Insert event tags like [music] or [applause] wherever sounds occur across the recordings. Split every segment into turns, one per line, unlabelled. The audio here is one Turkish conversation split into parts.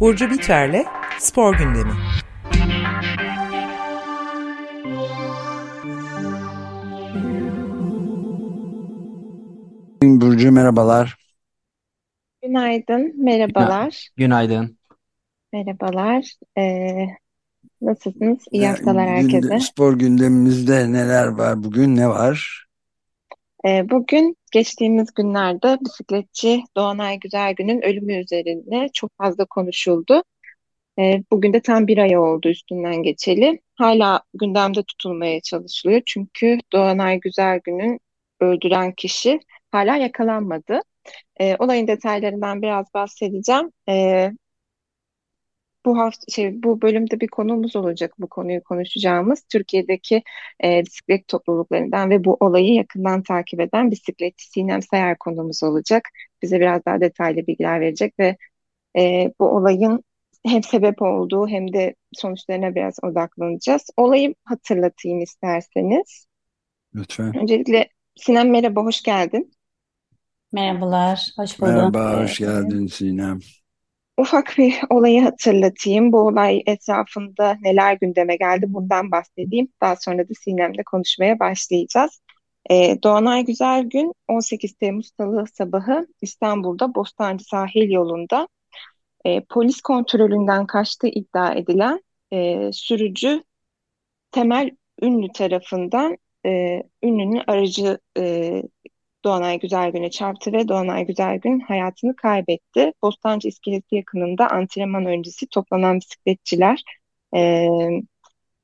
Burcu Biterle Spor Gündemi.
Burcu merhabalar.
Günaydın, merhabalar.
Günaydın.
Merhabalar. Ee, nasılsınız? İyi haftalar herkese.
Spor gündemimizde neler var bugün? Ne var?
Ee, bugün geçtiğimiz günlerde bisikletçi Doğanay Güzelgün'ün ölümü üzerine çok fazla konuşuldu. Ee, bugün de tam bir ay oldu üstünden geçeli. Hala gündemde tutulmaya çalışılıyor. Çünkü Doğanay Güzelgün'ün öldüren kişi hala yakalanmadı. Ee, olayın detaylarından biraz bahsedeceğim. Ee, bu hafta şey bu bölümde bir konumuz olacak bu konuyu konuşacağımız Türkiye'deki e, bisiklet topluluklarından ve bu olayı yakından takip eden bisikletçi Sinem Sayar konumuz olacak. Bize biraz daha detaylı bilgiler verecek ve e, bu olayın hem sebep olduğu hem de sonuçlarına biraz odaklanacağız. Olayı hatırlatayım isterseniz.
Lütfen.
Öncelikle Sinem merhaba, hoş geldin.
Merhabalar, hoş buldum.
Merhaba, hoş geldin Sinem.
Ufak bir olayı hatırlatayım. Bu olay etrafında neler gündeme geldi bundan bahsedeyim. Daha sonra da Sinem'le konuşmaya başlayacağız. Ee, Doğanay Güzelgün 18 Temmuz Salı sabahı İstanbul'da Bostancı sahil yolunda e, polis kontrolünden kaçtığı iddia edilen e, sürücü Temel Ünlü tarafından e, Ünlü'nün aracı e, Doğanay Güzelgün'e çarptı ve Doğanay Güzelgün hayatını kaybetti. Bostancı İskelesi yakınında antrenman öncesi toplanan bisikletçiler e,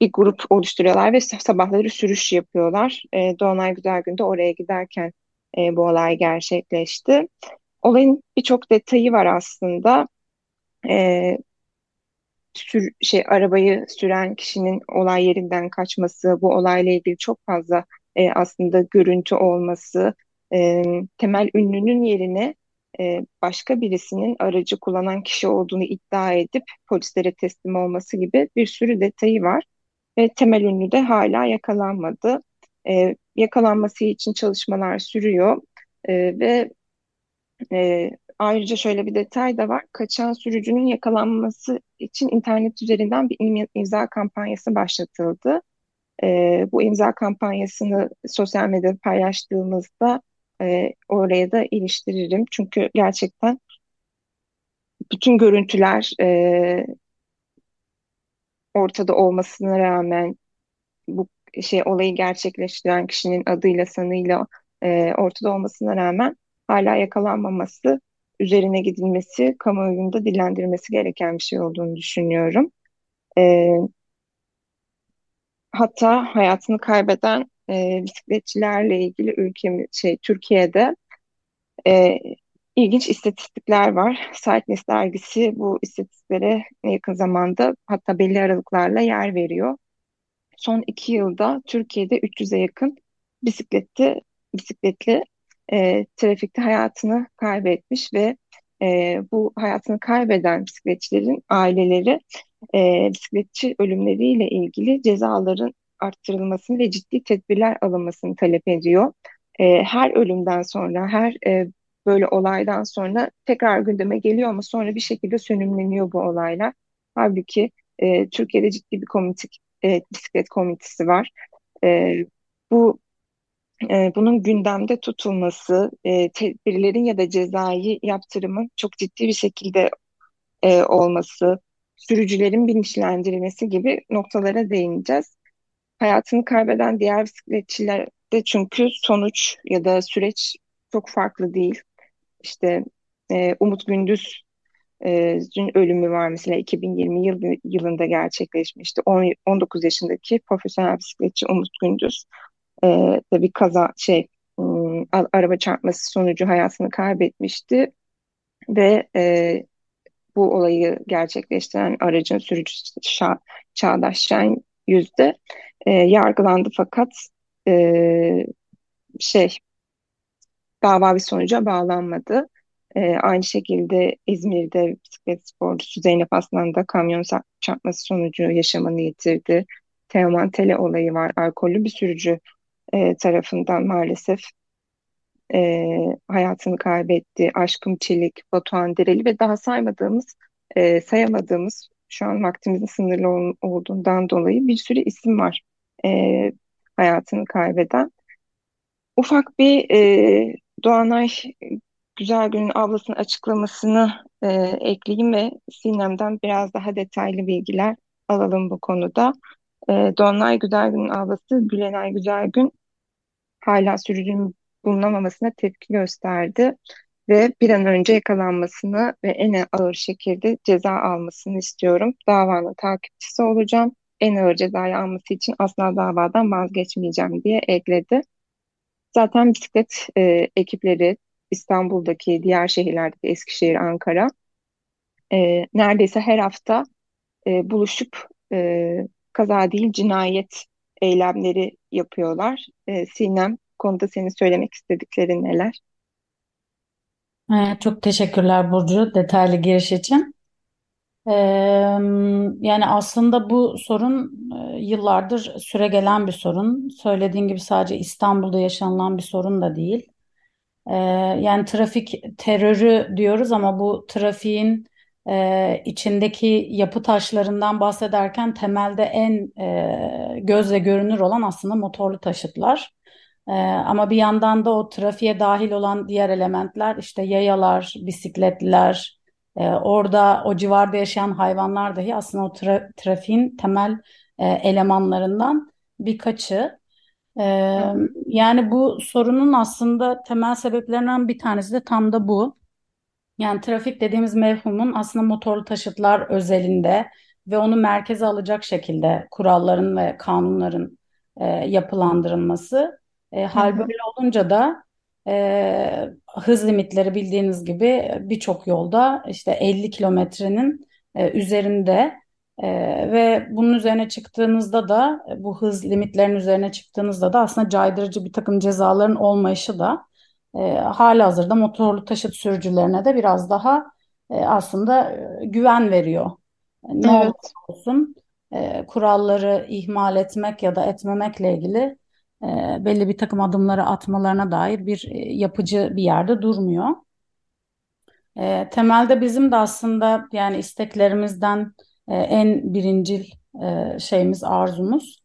bir grup oluşturuyorlar ve sabahları sürüş yapıyorlar. E, Doğanay Güzelgün de oraya giderken e, bu olay gerçekleşti. Olayın birçok detayı var aslında. E, sür, şey arabayı süren kişinin olay yerinden kaçması, bu olayla ilgili çok fazla e, aslında görüntü olması, e, Temel Ünlü'nün yerine e, başka birisinin aracı kullanan kişi olduğunu iddia edip polislere teslim olması gibi bir sürü detayı var. Ve Temel Ünlü de hala yakalanmadı. E, yakalanması için çalışmalar sürüyor e, ve e, ayrıca şöyle bir detay da var. Kaçan sürücünün yakalanması için internet üzerinden bir imza kampanyası başlatıldı. E, bu imza kampanyasını sosyal medyada paylaştığımızda e, oraya da iliştiririm. Çünkü gerçekten bütün görüntüler e, ortada olmasına rağmen bu şey olayı gerçekleştiren kişinin adıyla sanıyla e, ortada olmasına rağmen hala yakalanmaması, üzerine gidilmesi, kamuoyunda dillendirilmesi gereken bir şey olduğunu düşünüyorum. E, hatta hayatını kaybeden e, bisikletçilerle ilgili ülkemiz şey Türkiye'de e, ilginç istatistikler var. Cyclist dergisi bu istatistiklere yakın zamanda hatta belli aralıklarla yer veriyor. Son iki yılda Türkiye'de 300'e yakın bisikletli bisikletli e, trafikte hayatını kaybetmiş ve e, bu hayatını kaybeden bisikletçilerin aileleri e, bisikletçi ölümleriyle ilgili cezaların arttırılmasını ve ciddi tedbirler alınmasını talep ediyor. E, her ölümden sonra, her e, böyle olaydan sonra tekrar gündeme geliyor ama sonra bir şekilde sönümleniyor bu olaylar. Halbuki e, Türkiye'de ciddi bir komite, e, bisiklet komitesi var. E, bu e, bunun gündemde tutulması, e, tedbirlerin ya da cezai yaptırımın çok ciddi bir şekilde e, olması, sürücülerin bilinçlendirilmesi gibi noktalara değineceğiz. Hayatını kaybeden diğer bisikletçilerde çünkü sonuç ya da süreç çok farklı değil. İşte e, Umut Gündüz'ün e, ölümü var mesela 2020 yıl, yılında gerçekleşmişti. 10, 19 yaşındaki profesyonel bisikletçi Umut Gündüz e, bir kaza şey ım, araba çarpması sonucu hayatını kaybetmişti ve e, bu olayı gerçekleştiren aracın sürücüsü Ça Çağdaş Şen yüzde e, yargılandı fakat e, şey dava bir sonuca bağlanmadı. E, aynı şekilde İzmir'de bisiklet sporcusu Zeynep Aslan da kamyon çarpması sonucu yaşamını yitirdi. Teoman Tele olayı var. Alkollü bir sürücü e, tarafından maalesef e, hayatını kaybetti. Aşkım Çelik, Batuhan Dereli ve daha saymadığımız e, sayamadığımız şu an vaktimizin sınırlı ol- olduğundan dolayı bir sürü isim var e, hayatını kaybeden. Ufak bir e, Doğanay Güzelgün'ün ablasının açıklamasını e, ekleyeyim ve Sinem'den biraz daha detaylı bilgiler alalım bu konuda. E, Doğanay Güzelgün'ün ablası Gülenay Güzelgün hala sürücünün bulunamamasına tepki gösterdi ve bir an önce yakalanmasını ve en ağır şekilde ceza almasını istiyorum. Davanın takipçisi olacağım. En ağır cezayı alması için asla davadan vazgeçmeyeceğim diye ekledi. Zaten bisiklet e, ekipleri İstanbul'daki diğer şehirlerdeki Eskişehir, Ankara e, neredeyse her hafta e, buluşup e, kaza değil cinayet eylemleri yapıyorlar. E, Sinem, konuda senin söylemek istediklerin neler?
Ee, çok teşekkürler Burcu detaylı giriş için. Ee, yani aslında bu sorun e, yıllardır süregelen bir sorun. Söylediğin gibi sadece İstanbul'da yaşanılan bir sorun da değil. Ee, yani trafik terörü diyoruz ama bu trafiğin e, içindeki yapı taşlarından bahsederken temelde en e, gözle görünür olan aslında motorlu taşıtlar. E, ama bir yandan da o trafiğe dahil olan diğer elementler işte yayalar, bisikletler, e, orada o civarda yaşayan hayvanlar dahi aslında o tra trafiğin temel e, elemanlarından birkaçı. Ee, yani bu sorunun aslında temel sebeplerinden bir tanesi de tam da bu. Yani trafik dediğimiz mevhumun aslında motorlu taşıtlar özelinde ve onu merkeze alacak şekilde kuralların ve kanunların e, yapılandırılması. E, hal böyle olunca da e, hız limitleri bildiğiniz gibi birçok yolda işte 50 kilometrenin e, üzerinde e, ve bunun üzerine çıktığınızda da bu hız limitlerinin üzerine çıktığınızda da aslında caydırıcı bir takım cezaların olmayışı da e, halihazırda motorlu taşıt sürücülerine de biraz daha e, aslında e, güven veriyor. Ne olursa
Evet.
olsun e, kuralları ihmal etmek ya da etmemekle ilgili e, belli bir takım adımları atmalarına dair bir e, yapıcı bir yerde durmuyor. E, temelde bizim de aslında yani isteklerimizden e, en birincil e, şeyimiz, arzumuz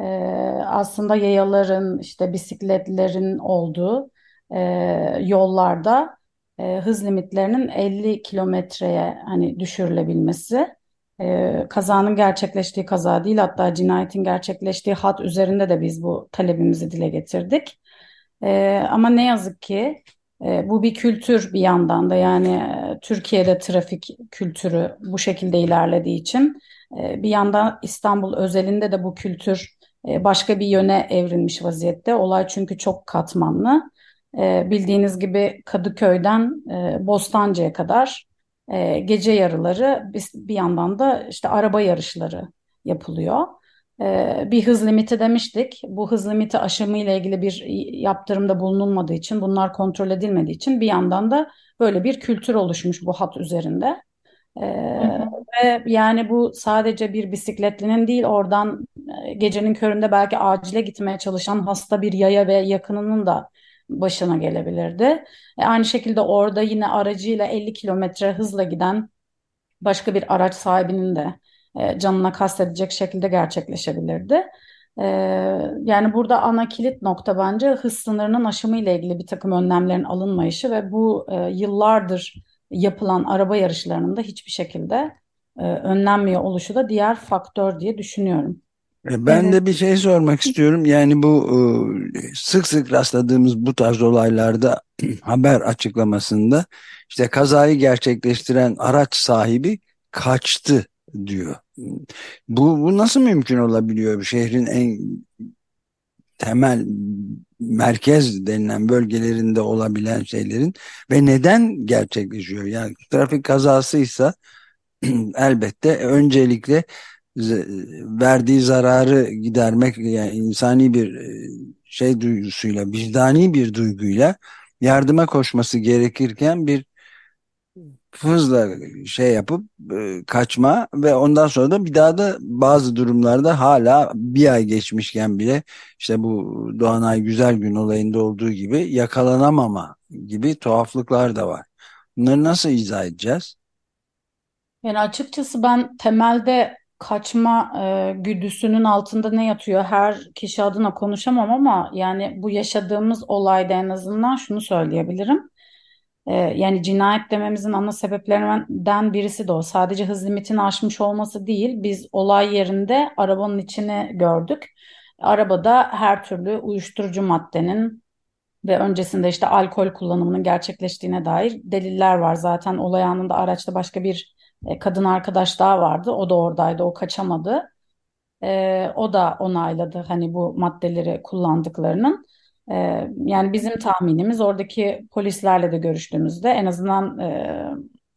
e, aslında yayaların, işte bisikletlerin olduğu e, yollarda e, hız limitlerinin 50 kilometreye hani düşürülebilmesi. E, kazanın gerçekleştiği kaza değil, hatta cinayetin gerçekleştiği hat üzerinde de biz bu talebimizi dile getirdik. E, ama ne yazık ki e, bu bir kültür bir yandan da yani e, Türkiye'de trafik kültürü bu şekilde ilerlediği için e, bir yandan İstanbul özelinde de bu kültür e, başka bir yöne evrilmiş vaziyette. Olay çünkü çok katmanlı. E, bildiğiniz gibi Kadıköy'den e, Bostancı'ya kadar e, gece yarıları bir, bir yandan da işte araba yarışları yapılıyor. Ee, bir hız limiti demiştik. Bu hız limiti aşımı ile ilgili bir yaptırımda bulunulmadığı için, bunlar kontrol edilmediği için bir yandan da böyle bir kültür oluşmuş bu hat üzerinde. Ee, ve yani bu sadece bir bisikletlinin değil, oradan e, gecenin köründe belki acile gitmeye çalışan hasta bir yaya ve yakınının da başına gelebilirdi. E, aynı şekilde orada yine aracıyla 50 kilometre hızla giden başka bir araç sahibinin de e, canına kastedecek şekilde gerçekleşebilirdi. E, yani burada ana kilit nokta bence hız sınırının aşımı ile ilgili bir takım önlemlerin alınmayışı ve bu e, yıllardır yapılan araba yarışlarının da hiçbir şekilde e, önlenmiyor oluşu da diğer faktör diye düşünüyorum.
Ben
Evet.
de bir şey sormak istiyorum. Yani bu e, sık sık rastladığımız bu tarz olaylarda [clears throat] haber açıklamasında işte kazayı gerçekleştiren araç sahibi kaçtı diyor. Bu, bu nasıl mümkün olabiliyor? Şehrin en temel merkez denilen bölgelerinde olabilen şeylerin ve neden gerçekleşiyor? Yani trafik kazasıysa [clears throat] elbette öncelikle verdiği zararı gidermek yani insani bir e, şey duygusuyla, vicdani bir duyguyla yardıma koşması gerekirken bir hızla şey yapıp e, kaçma ve ondan sonra da bir daha da bazı durumlarda hala bir ay geçmişken bile işte bu Doğanay Güzelgün olayında olduğu gibi yakalanamama gibi tuhaflıklar da var. Bunları nasıl izah edeceğiz?
Yani açıkçası ben temelde kaçma e, güdüsünün altında ne yatıyor her kişi adına konuşamam ama yani bu yaşadığımız olayda en azından şunu söyleyebilirim. E, yani cinayet dememizin ana sebeplerinden birisi de o. Sadece hız limitini aşmış olması değil. Biz olay yerinde arabanın içini gördük. Arabada her türlü uyuşturucu maddenin ve öncesinde işte alkol kullanımının gerçekleştiğine dair deliller var. Zaten olay anında araçta başka bir e, kadın arkadaş daha vardı. O da oradaydı, o kaçamadı. E, o da onayladı hani bu maddeleri kullandıklarının. E, yani bizim tahminimiz oradaki polislerle de görüştüğümüzde en azından e,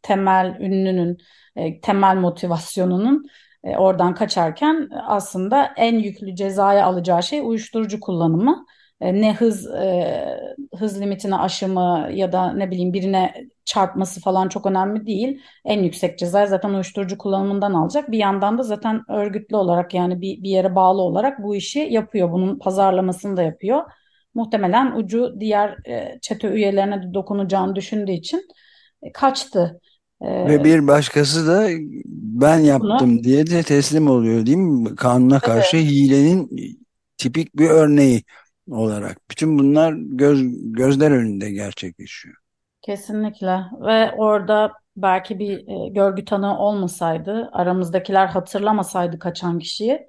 temel ünlünün, e, temel motivasyonunun e, oradan kaçarken aslında en yüklü cezaya alacağı şey uyuşturucu kullanımı. E, ne hız e, hız limitini aşımı ya da ne bileyim birine çarpması falan çok önemli değil. En yüksek ceza zaten uyuşturucu kullanımından alacak. Bir yandan da zaten örgütlü olarak yani bir, bir yere bağlı olarak bu işi yapıyor. Bunun pazarlamasını da yapıyor. Muhtemelen ucu diğer e, çete üyelerine de dokunacağını düşündüğü için e, kaçtı.
E, Ve bir başkası da ben yaptım bunu, diye de teslim oluyor değil mi? Kanuna karşı evet. hilenin tipik bir örneği olarak. Bütün bunlar göz, gözler önünde gerçekleşiyor.
Kesinlikle ve orada belki bir e, görgü tanığı olmasaydı, aramızdakiler hatırlamasaydı kaçan kişiyi,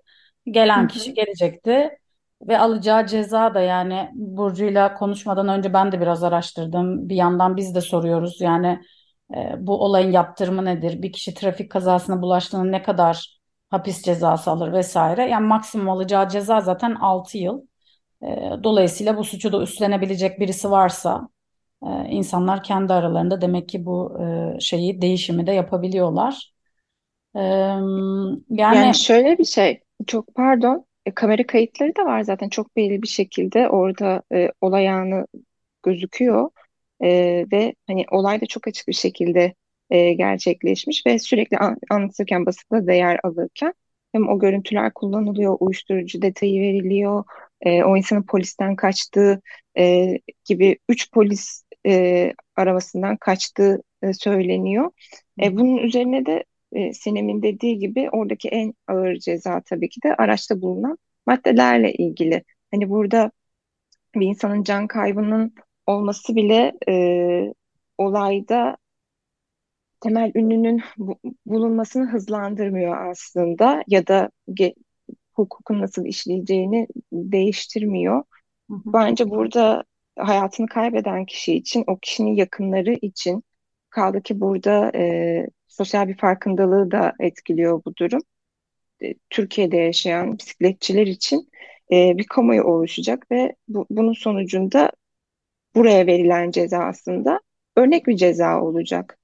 gelen Hı-hı. kişi gelecekti ve alacağı ceza da yani Burcu'yla konuşmadan önce ben de biraz araştırdım. Bir yandan biz de soruyoruz yani e, bu olayın yaptırımı nedir? Bir kişi trafik kazasına bulaştığında ne kadar hapis cezası alır vesaire. Yani maksimum alacağı ceza zaten 6 yıl. E, dolayısıyla bu suçu da üstlenebilecek birisi varsa e, insanlar kendi aralarında demek ki bu e, şeyi değişimi de yapabiliyorlar.
yani, yani şöyle bir şey çok pardon kamera kayıtları da var zaten çok belli bir şekilde orada e, olay anı gözüküyor e, ve hani olay da çok açık bir şekilde e, gerçekleşmiş ve sürekli an, anlatırken basında değer alırken hem o görüntüler kullanılıyor, uyuşturucu detayı veriliyor, e, o insanın polisten kaçtığı e, gibi üç polis e, arabasından kaçtığı e, söyleniyor. E, bunun üzerine de e, Sinem'in dediği gibi oradaki en ağır ceza tabii ki de araçta bulunan maddelerle ilgili. Hani burada bir insanın can kaybının olması bile e, olayda temel ünlünün bu, bulunmasını hızlandırmıyor aslında ya da ge, hukukun nasıl işleyeceğini değiştirmiyor. Hı hı. Bence burada hayatını kaybeden kişi için, o kişinin yakınları için kaldı ki burada e, sosyal bir farkındalığı da etkiliyor bu durum. E, Türkiye'de yaşayan bisikletçiler için e, bir kamuoyu oluşacak ve bu, bunun sonucunda buraya verilen ceza aslında örnek bir ceza olacak.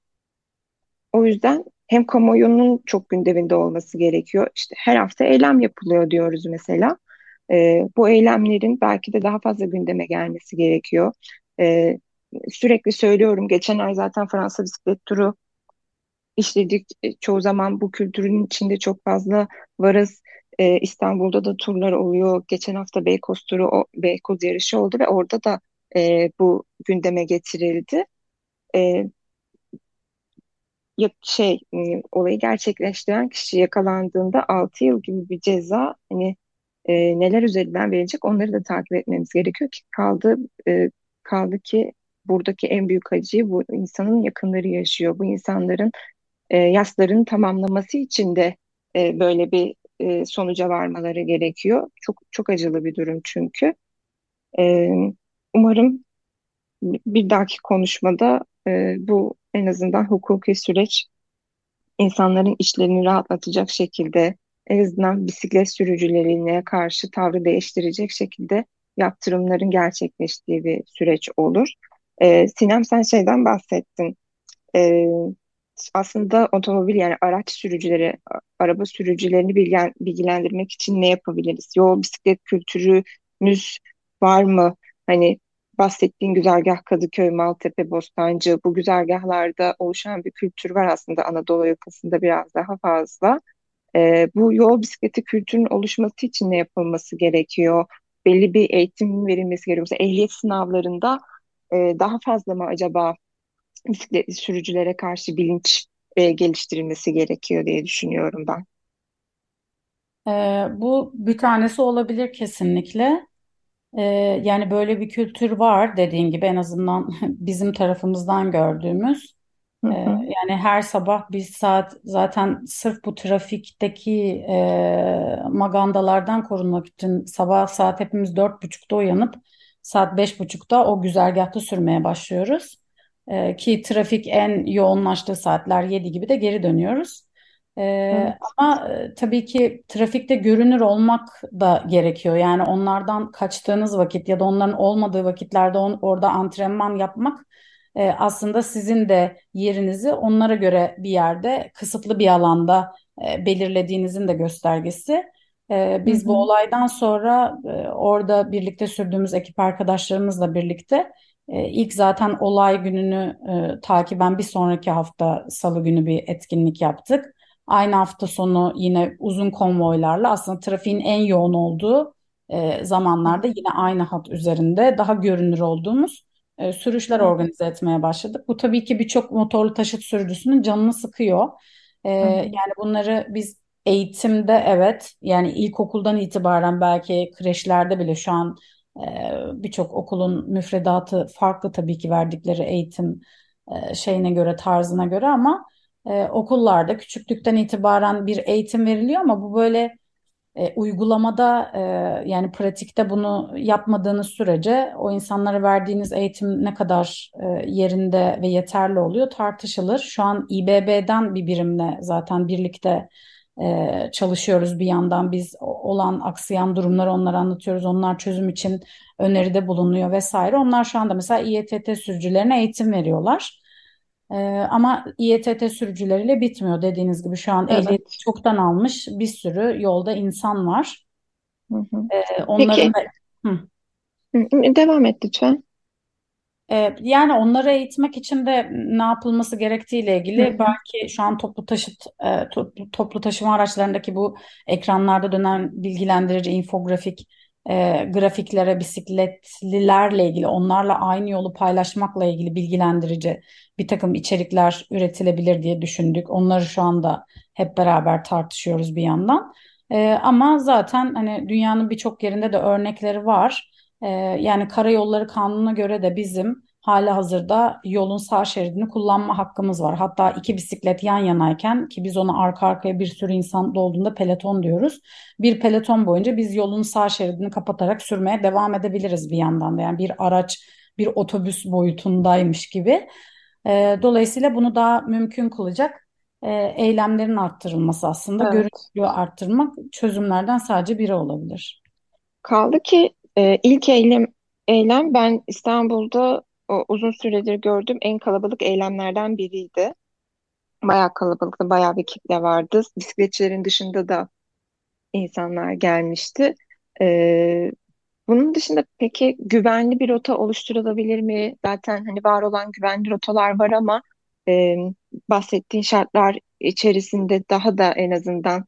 O yüzden hem kamuoyunun çok gündeminde olması gerekiyor. İşte her hafta eylem yapılıyor diyoruz mesela. E, bu eylemlerin belki de daha fazla gündeme gelmesi gerekiyor. E, sürekli söylüyorum. Geçen ay zaten Fransa bisiklet turu işledik. E, çoğu zaman bu kültürün içinde çok fazla varız. E, İstanbul'da da turlar oluyor. Geçen hafta Beykoz turu, o, Beykoz yarışı oldu ve orada da e, bu gündeme getirildi. E, şey e, olayı gerçekleştiren kişi yakalandığında 6 yıl gibi bir ceza hani e, neler üzerinden verecek onları da takip etmemiz gerekiyor ki kaldı e, kaldı ki buradaki en büyük acıyı bu insanın yakınları yaşıyor. Bu insanların e, yaslarını tamamlaması için de e, böyle bir e, sonuca varmaları gerekiyor. Çok çok acılı bir durum çünkü. E, umarım bir dahaki konuşmada e, bu en azından hukuki süreç insanların işlerini rahatlatacak şekilde en azından bisiklet sürücülerine karşı tavrı değiştirecek şekilde yaptırımların gerçekleştiği bir süreç olur. E, Sinem sen şeyden bahsettin. E, aslında otomobil yani araç sürücüleri, araba sürücülerini bilgen, bilgilendirmek için ne yapabiliriz? Yol bisiklet kültürümüz var mı? Hani bahsettiğin güzergah Kadıköy, Maltepe, Bostancı bu güzergahlarda oluşan bir kültür var aslında Anadolu yakasında biraz daha fazla. E, bu yol bisikleti kültürünün oluşması için ne yapılması gerekiyor? Belli bir eğitim verilmesi gerekiyor. Mesela ehliyet sınavlarında e, daha fazla mı acaba bisikletli sürücülere karşı bilinç e, geliştirilmesi gerekiyor diye düşünüyorum ben.
Ee, bu bir tanesi olabilir kesinlikle. Ee, yani böyle bir kültür var dediğin gibi en azından [laughs] bizim tarafımızdan gördüğümüz.
Hı
Ee,
hı,
yani her sabah bir saat zaten sırf bu trafikteki e, magandalardan korunmak için sabah saat hepimiz dört buçukta uyanıp saat beş buçukta o güzergahta sürmeye başlıyoruz. Ee, ki trafik en yoğunlaştığı saatler yedi gibi de geri dönüyoruz. Ee,
evet.
ama e, tabii ki trafikte görünür olmak da gerekiyor. Yani onlardan kaçtığınız vakit ya da onların olmadığı vakitlerde on, orada antrenman yapmak e, aslında sizin de yerinizi onlara göre bir yerde kısıtlı bir alanda e, belirlediğinizin de göstergesi. E,
Hı
biz bu
hı,
olaydan sonra e, orada birlikte sürdüğümüz ekip arkadaşlarımızla birlikte e, ilk zaten olay gününü e, takiben bir sonraki hafta Salı günü bir etkinlik yaptık. Aynı hafta sonu yine uzun konvoylarla aslında trafiğin en yoğun olduğu e, zamanlarda yine aynı hat üzerinde daha görünür olduğumuz e, sürüşler organize etmeye başladık. Bu tabii ki birçok motorlu taşıt sürücüsünün canını sıkıyor. E, yani bunları biz eğitimde evet yani ilkokuldan itibaren belki kreşlerde bile şu an e, birçok okulun müfredatı farklı tabii ki verdikleri eğitim e, şeyine göre tarzına göre ama e, okullarda küçüklükten itibaren bir eğitim veriliyor ama bu böyle e, uygulamada e, yani pratikte bunu yapmadığınız sürece o insanlara verdiğiniz eğitim ne kadar e, yerinde ve yeterli oluyor tartışılır. Şu an İBB'den bir birimle zaten birlikte e, çalışıyoruz bir yandan biz olan aksayan durumları onlara anlatıyoruz. Onlar çözüm için öneride bulunuyor vesaire. Onlar şu anda mesela İETT sürücülerine eğitim veriyorlar. Ee, ama İETT sürücüleriyle bitmiyor dediğiniz gibi şu an
evet.
çoktan almış bir sürü yolda insan var.
Hı hı.
Ee, onların
Peki,
da Hı.
hı, hı, devam et lütfen.
Ee, yani onları eğitmek için de ne yapılması gerektiğiyle
Hı
ilgili
hı,
belki şu an toplu taşıt e, toplu, toplu taşıma araçlarındaki bu ekranlarda dönen bilgilendirici infografik e, grafiklere bisikletlilerle ilgili onlarla aynı yolu paylaşmakla ilgili bilgilendirici bir takım içerikler üretilebilir diye düşündük. Onları şu anda hep beraber tartışıyoruz bir yandan. E, ama zaten hani dünyanın birçok yerinde de örnekleri var. Ee, yani karayolları kanununa göre de bizim halihazırda yolun sağ şeridini kullanma hakkımız var. Hatta iki bisiklet yan yanayken ki biz ona arka arkaya bir sürü insan dolduğunda peloton diyoruz. Bir peloton boyunca biz yolun sağ şeridini kapatarak sürmeye devam edebiliriz bir yandan da. Yani bir araç bir otobüs boyutundaymış gibi. Ee, dolayısıyla bunu daha mümkün kılacak e, eylemlerin arttırılması aslında
Evet.
görünürlüğü arttırmak çözümlerden sadece biri olabilir.
Kaldı ki e, ilk eylem, eylem ben İstanbul'da o, uzun süredir gördüğüm en kalabalık eylemlerden biriydi. Bayağı kalabalıktı, bayağı bir kitle vardı. Bisikletçilerin dışında da insanlar gelmişti. E, bunun dışında peki güvenli bir rota oluşturulabilir mi? Zaten hani var olan güvenli rotalar var ama e, bahsettiğin şartlar içerisinde daha da en azından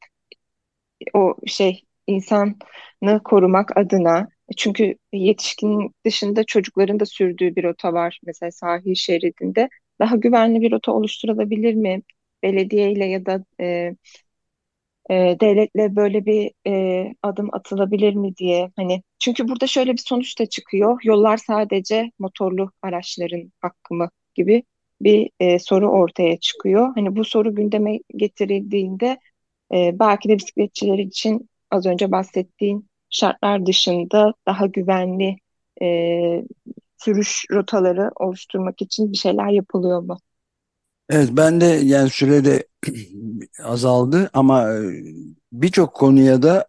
o şey insanı korumak adına çünkü yetişkin dışında çocukların da sürdüğü bir rota var mesela sahil şeridinde daha güvenli bir rota oluşturulabilir mi? Belediyeyle ya da e, e, devletle böyle bir e, adım atılabilir mi diye hani çünkü burada şöyle bir sonuç da çıkıyor yollar sadece motorlu araçların hakkı mı gibi bir e, soru ortaya çıkıyor. Hani bu soru gündeme getirildiğinde ee, belki de bisikletçiler için az önce bahsettiğin şartlar dışında daha güvenli e, sürüş rotaları oluşturmak için bir şeyler yapılıyor mu?
Evet ben de yani sürede [clears throat] azaldı ama e, birçok konuya da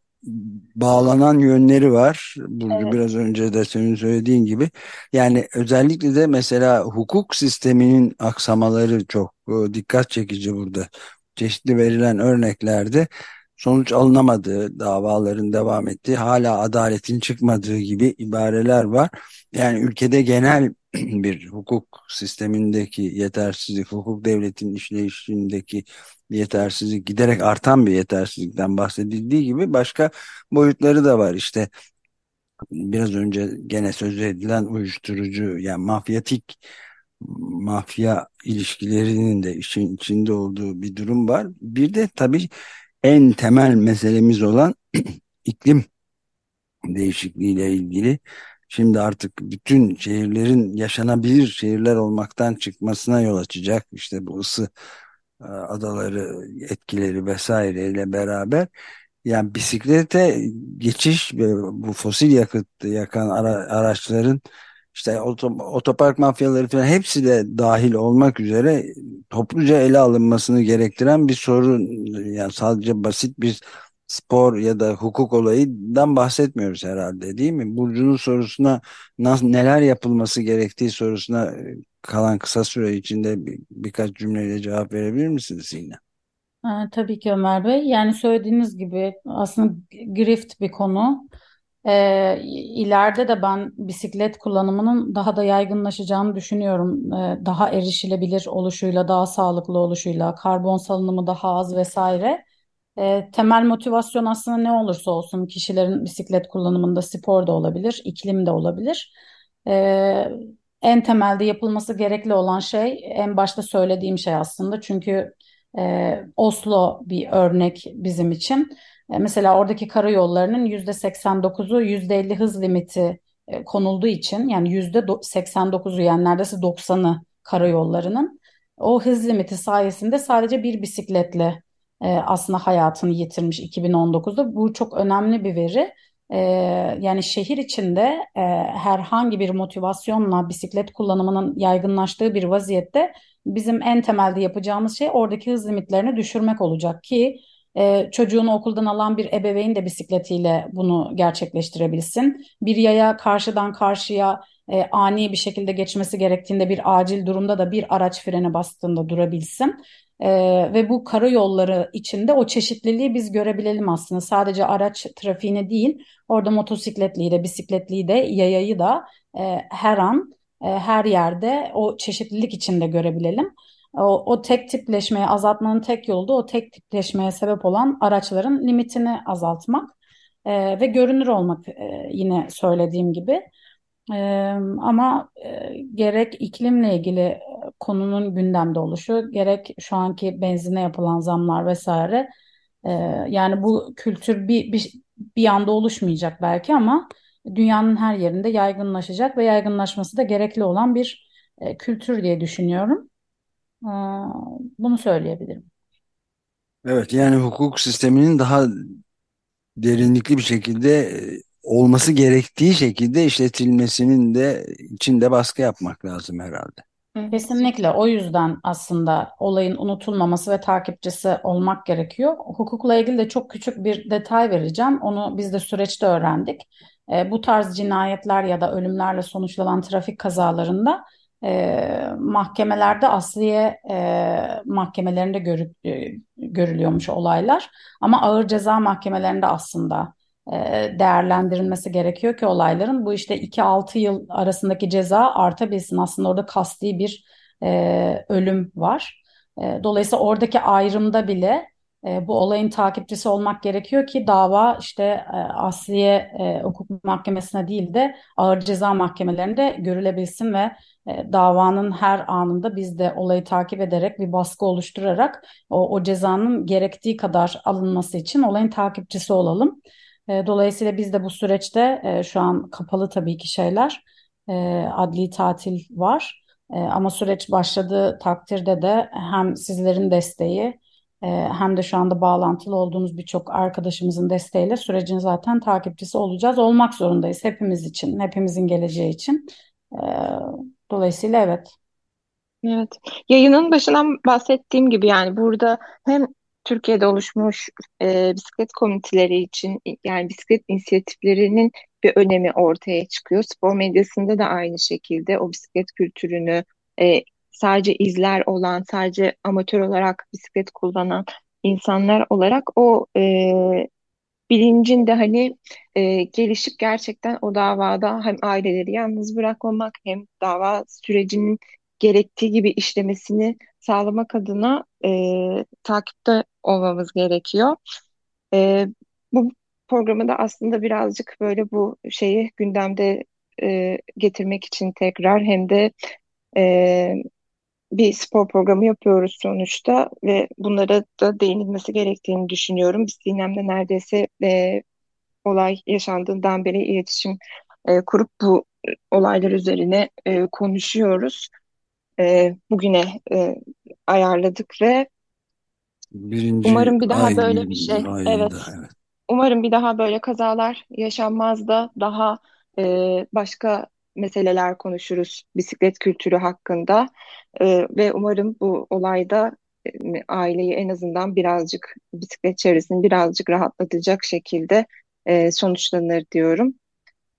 bağlanan yönleri var. Burcu
Evet.
biraz önce de senin söylediğin gibi. Yani özellikle de mesela hukuk sisteminin aksamaları çok e, dikkat çekici burada. Çeşitli verilen örneklerde sonuç alınamadığı, davaların devam ettiği, hala adaletin çıkmadığı gibi ibareler var. Yani ülkede genel [clears throat] bir hukuk sistemindeki yetersizlik, hukuk devletinin işleyişindeki yetersizlik, giderek artan bir yetersizlikten bahsedildiği gibi başka boyutları da var. İşte biraz önce gene söz edilen uyuşturucu yani mafyatik mafya ilişkilerinin de işin içinde olduğu bir durum var. Bir de tabii en temel meselemiz olan [clears throat] iklim değişikliğiyle ilgili. Şimdi artık bütün şehirlerin yaşanabilir şehirler olmaktan çıkmasına yol açacak. İşte bu ısı e, adaları etkileri vesaireyle beraber yani bisiklete geçiş ve bu fosil yakıt yakan ara, araçların işte otopark mafyaları falan hepsi de dahil olmak üzere topluca ele alınmasını gerektiren bir sorun. Yani sadece basit bir spor ya da hukuk olayından bahsetmiyoruz herhalde değil mi? Burcu'nun sorusuna nasıl, neler yapılması gerektiği sorusuna kalan kısa süre içinde bir, birkaç cümleyle cevap verebilir misiniz yine?
Tabii ki Ömer Bey. Yani söylediğiniz gibi aslında grift bir konu. Ee, ileride de ben bisiklet kullanımının daha da yaygınlaşacağını düşünüyorum. Ee, daha erişilebilir oluşuyla, daha sağlıklı oluşuyla, karbon salınımı daha az vesaire. Ee, temel motivasyon aslında ne olursa olsun kişilerin bisiklet kullanımında spor da olabilir, iklim de olabilir. Ee, en temelde yapılması gerekli olan şey en başta söylediğim şey aslında. Çünkü e, Oslo bir örnek bizim için. E, mesela oradaki karayollarının yüzde 89'u %50 hız limiti e, konulduğu için yani yüzde 89'u yani neredeyse 90'ı karayollarının o hız limiti sayesinde sadece bir bisikletle e, aslında hayatını yitirmiş 2019'da. Bu çok önemli bir veri. Yani şehir içinde herhangi bir motivasyonla bisiklet kullanımının yaygınlaştığı bir vaziyette bizim en temelde yapacağımız şey oradaki hız limitlerini düşürmek olacak ki e, çocuğunu okuldan alan bir ebeveyn de bisikletiyle bunu gerçekleştirebilsin. Bir yaya karşıdan karşıya e, ani bir şekilde geçmesi gerektiğinde bir acil durumda da bir araç frene bastığında durabilsin. E, ve bu karayolları içinde o çeşitliliği biz görebilelim aslında. Sadece araç trafiğini değil, orada motosikletliyi de, bisikletliyi de, yayayı da e, her an, e, her yerde o çeşitlilik içinde görebilelim. O, o tek tipleşmeyi azaltmanın tek yolu da o tek tipleşmeye sebep olan araçların limitini azaltmak e, ve görünür olmak e, yine söylediğim gibi. E, ama e, gerek iklimle ilgili konunun gündemde oluşu, gerek şu anki benzine yapılan zamlar vesaire. E, yani bu kültür bir, bir, bir anda oluşmayacak belki ama dünyanın her yerinde yaygınlaşacak ve yaygınlaşması da gerekli olan bir e, kültür diye düşünüyorum. Bunu söyleyebilirim.
Evet yani hukuk sisteminin daha derinlikli bir şekilde e, olması gerektiği şekilde işletilmesinin de içinde baskı yapmak lazım herhalde.
Kesinlikle o yüzden aslında olayın unutulmaması ve takipçisi olmak gerekiyor. Hukukla ilgili de çok küçük bir detay vereceğim. Onu biz de süreçte öğrendik. E, bu tarz cinayetler ya da ölümlerle sonuçlanan trafik kazalarında e, mahkemelerde asliye e, mahkemelerinde görü, e, görülüyormuş olaylar. Ama ağır ceza mahkemelerinde aslında e, değerlendirilmesi gerekiyor ki olayların bu işte 2-6 yıl arasındaki ceza artabilsin. Aslında orada kasti bir e, ölüm var. E, dolayısıyla oradaki ayrımda bile e, bu olayın takipçisi olmak gerekiyor ki dava işte e, asliye e, hukuk mahkemesine değil de ağır ceza mahkemelerinde görülebilsin ve e, davanın her anında biz de olayı takip ederek bir baskı oluşturarak o, o cezanın gerektiği kadar alınması için olayın takipçisi olalım. E, dolayısıyla biz de bu süreçte şu an kapalı tabii ki şeyler adli tatil var. Ama süreç başladığı takdirde de hem sizlerin desteği hem de şu anda bağlantılı olduğumuz birçok arkadaşımızın desteğiyle sürecin zaten takipçisi olacağız. Olmak zorundayız hepimiz için, hepimizin geleceği için. E, dolayısıyla evet.
Evet. Yayının başından bahsettiğim gibi yani burada hem Türkiye'de oluşmuş e, bisiklet komiteleri için yani bisiklet inisiyatiflerinin bir önemi ortaya çıkıyor. Spor medyasında da aynı şekilde o bisiklet kültürünü e, sadece izler olan, sadece amatör olarak bisiklet kullanan insanlar olarak o e, bilincin de hani e, gelişip gerçekten o davada hem aileleri yalnız bırakmamak hem dava sürecinin gerektiği gibi işlemesini sağlamak adına e, takipte olmamız gerekiyor. E, bu programı da aslında birazcık böyle bu şeyi gündemde e, getirmek için tekrar hem de E, bir spor programı yapıyoruz sonuçta ve bunlara da değinilmesi gerektiğini düşünüyorum. Biz Sinem'de neredeyse e, olay yaşandığından beri iletişim e, kurup bu olaylar üzerine e, konuşuyoruz. E, bugüne e, ayarladık ve
Birinci
umarım bir daha böyle bir şey,
ayında
evet,
evet.
umarım bir daha böyle kazalar yaşanmaz da daha e, başka meseleler konuşuruz bisiklet kültürü hakkında E, ve umarım bu olayda e, aileyi en azından birazcık bisiklet çevresini birazcık rahatlatacak şekilde e, sonuçlanır diyorum.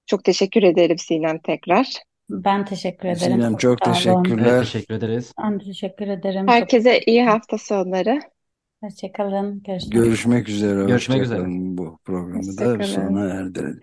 Çok teşekkür ederim Sinem tekrar.
Ben teşekkür ederim.
Sinem
Çok
çok teşekkürler.
Evet, teşekkür ederiz.
Ben teşekkür ederim. Çok
Herkese iyi hafta sonları.
hoşça kalın. Görüşmek üzere.
Görüşmek üzere.
Görüşmek üzere.
Bu programı da sona erdirelim.